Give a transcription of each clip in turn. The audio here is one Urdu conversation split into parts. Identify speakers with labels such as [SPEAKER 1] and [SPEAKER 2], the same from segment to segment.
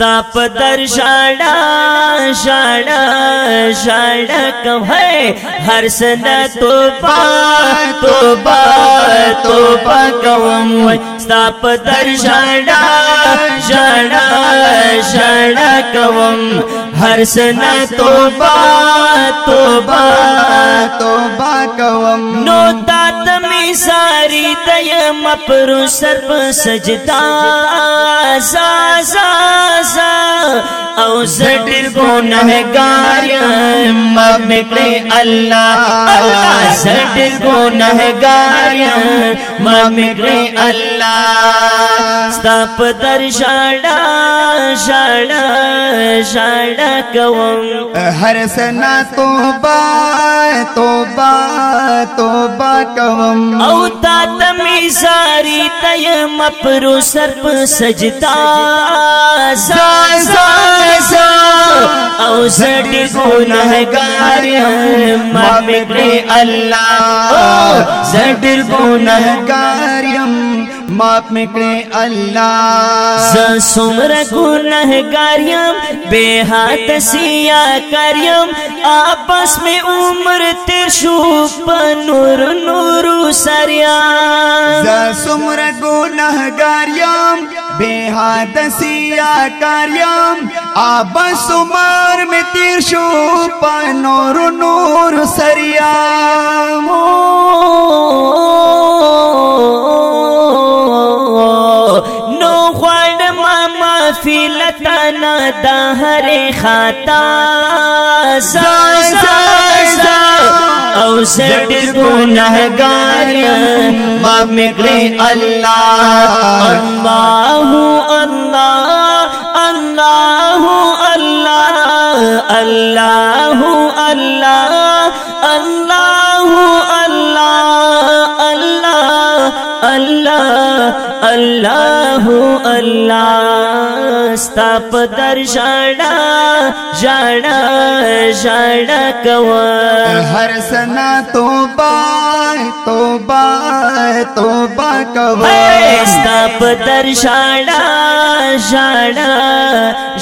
[SPEAKER 1] ستا در شاڑا شاڑا شاڑا کم ہے ہر سنه توبه توبه توبه کم ہے په در شاڑا شاڑا شاڑا کم ہے ہر سنا توبہ
[SPEAKER 2] توبہ۔ توبہ کوم۔
[SPEAKER 1] نو تاتمی ساری دیم اپرو سرپ سجدا سا سا سا او زٹر گونہ گاریم مبکلے اللہ۔ اللہ زٹر گونہ گاریم ممکړي الله ستاپ در شړا شړا شړا کوم
[SPEAKER 2] هر سنا توبه توبه توبه کوم
[SPEAKER 1] او تا تمي ساري تي مپرو سر سجدا سا سا سا او سړي ګناهګار ممکړي الله زړ ګناهګار
[SPEAKER 2] گاریم ماپ مکڑے اللہ۔
[SPEAKER 1] سمر گناہ گاریم بے ہاتھ سیا کریم۔ آپس میں عمر تیر شو نور نور سریا
[SPEAKER 2] سمر گناہ گاریم بے حد سیا کریم۔ آب سمر میں تیر شو پا
[SPEAKER 1] ہر خاتا سا سا سا او سٹ گناہ گار ماں مکڑے اللہ اللہ اللہ اللہ اللہ اللہ اللہ اللہ اللہ اللہ اللہ اللہ۔ ستا په در ژړا ژړا ژړا کوه.
[SPEAKER 2] هر سنا توبه توبہ توبہ کوا
[SPEAKER 1] ستاپ در شاڑا شاڑا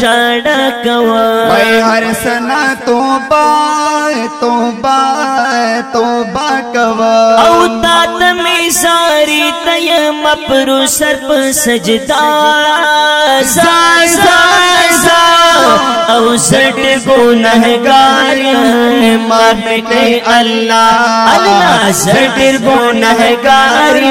[SPEAKER 1] شاڑا کوا۔
[SPEAKER 2] اے ہر سنا توبہ توبہ توبہ کوا
[SPEAKER 1] او تات می ساری تیم اپرو سر پا سجدا سا سا سا او سٹ گناہ گاری اللہ اللہ سٹ گناہ گاری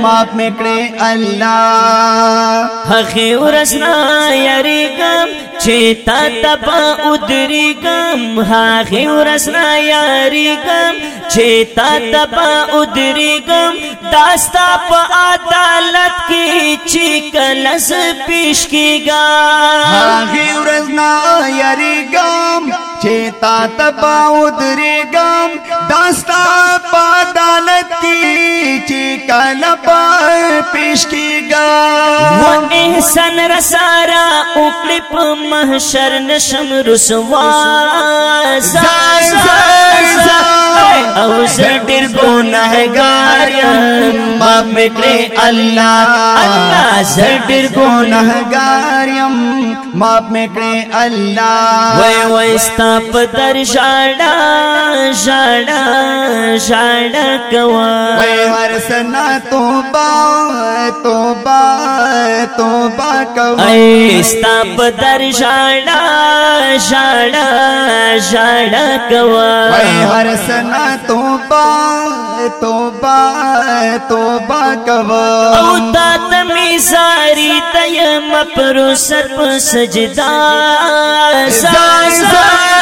[SPEAKER 2] ماپ مکڑے اللہ
[SPEAKER 1] حقی ورسنا یری گم، چیتا تپا ادری گم، حقی ورسنا یری گم، چیتا تپا ادری گم، داستا پا عدالت کی چیکلس پیش کی گا۔
[SPEAKER 2] آگی ورځ نه یریګم چې تا تباو درېګم داستا په عدالت کې چې کله په پیش کېګا
[SPEAKER 1] و احسان رسارا او کلپ محشر نشم رسوا زار زار او سٹر گناہ گاریم ماں مکڑے اللہ۔ اللہ سٹر گناہ
[SPEAKER 2] گناہ گاریم ماپ مکڑے اللہ۔
[SPEAKER 1] وے وے ستاپ در شاڑا شاڑا شاڑا کوا۔
[SPEAKER 2] اے ہر سنا توبہ توبہ توبہ کوا۔
[SPEAKER 1] اے ستاپ در شاڑا شاڑا شاڑا کوا۔
[SPEAKER 2] اے ہر سنا توبہ توبہ توبہ کوا
[SPEAKER 1] اوتا تمی ساری تیم پرو سرپ سجدہ۔ سا سا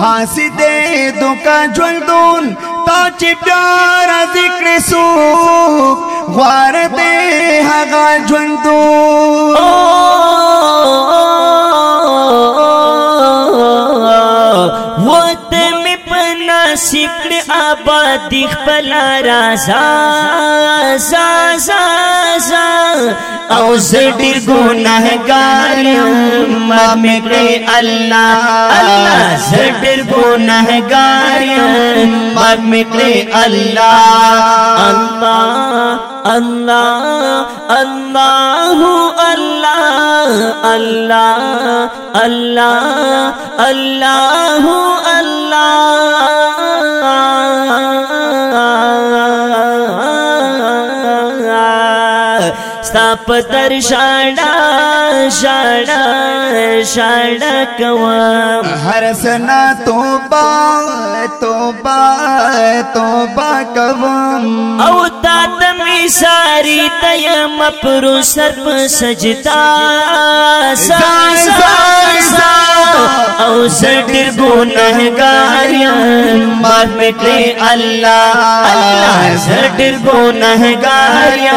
[SPEAKER 1] ہاسی دے دو کا
[SPEAKER 2] جول دون تا چی پیارا ذکر سوک غوار دے حقا جول دون What
[SPEAKER 1] نصیب کړي آباد خپل رازا زا زا زا
[SPEAKER 2] او زړی ګناهګار ما مې کړي الله
[SPEAKER 1] الله
[SPEAKER 2] زړی ګناهګار ما مې کړي
[SPEAKER 1] الله الله اللہ اللہ اللہ اللہ اللہ اللہ اللہ الله ستا پتر شاړه شاړه شاړه کوم
[SPEAKER 2] هر سنا توبه توبه توبه کوم
[SPEAKER 1] او تا تمی ساری تیم پرو سرپ سجدا او سڈر گناہ گاریا
[SPEAKER 2] مار مٹے اللہ
[SPEAKER 1] سر سڈر گناہ گاریا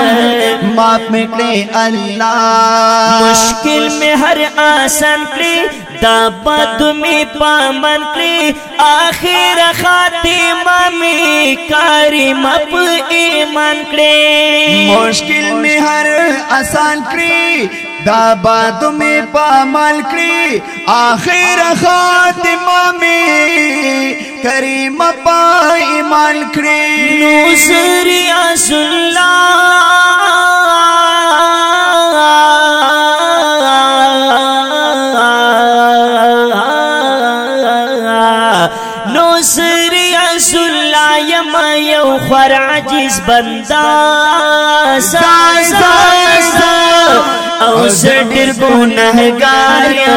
[SPEAKER 2] مار مٹے اللہ۔
[SPEAKER 1] مشکل میں ہر آسن پری دابا تمہیں پامن پری آخر خاتمہ میں کریم په ایمان کړي
[SPEAKER 2] مشکل می هر آسان کړی دا باد می پامل کړی اخر خاتمه می کریم پا ایمان کړی
[SPEAKER 1] نو سری الله
[SPEAKER 2] عزیز بندہ اوس
[SPEAKER 1] ڈربونہ گاریا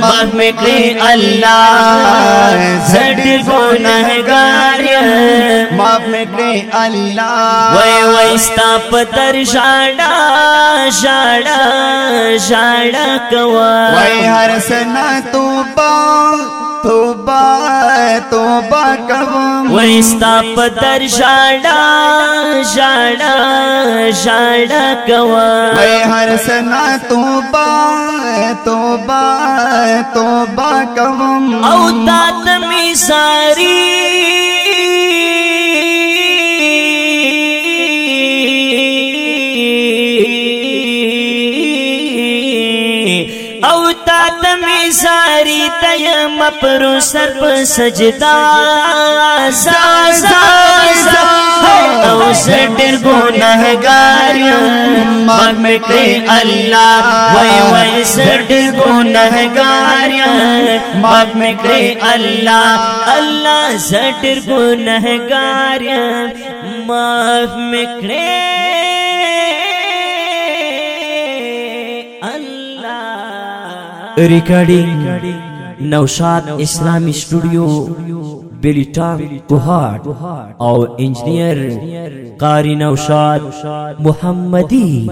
[SPEAKER 1] محمد
[SPEAKER 2] اللہ ڈربونہ گاریا
[SPEAKER 1] محمد اللہ۔ ویستا پتر شاڑا شاڑا شاڑا کوا۔
[SPEAKER 2] ہر سنا توبہ توبہ کوم
[SPEAKER 1] ویستا پتر در ژړا ژړا ژړا کوا
[SPEAKER 2] وای هر سنا توبہ توبہ توبہ کوم
[SPEAKER 1] او تاتمی ساری تا تمی ساری تیم اپرو سر پر سجدہ۔ سا سا سا او
[SPEAKER 2] سٹر گونہ گاریم
[SPEAKER 1] مانگتے اللہ وی وی سٹر
[SPEAKER 2] گونہ گاریم
[SPEAKER 1] مانگتے اللہ اللہ سٹر گونہ گاریم مانگ اللہ ریکارڈنگ نوشاد اسلامی اسٹوڈیو بیلیٹانگ کوہاٹ اور انجینئر قاری نوشاد محمدی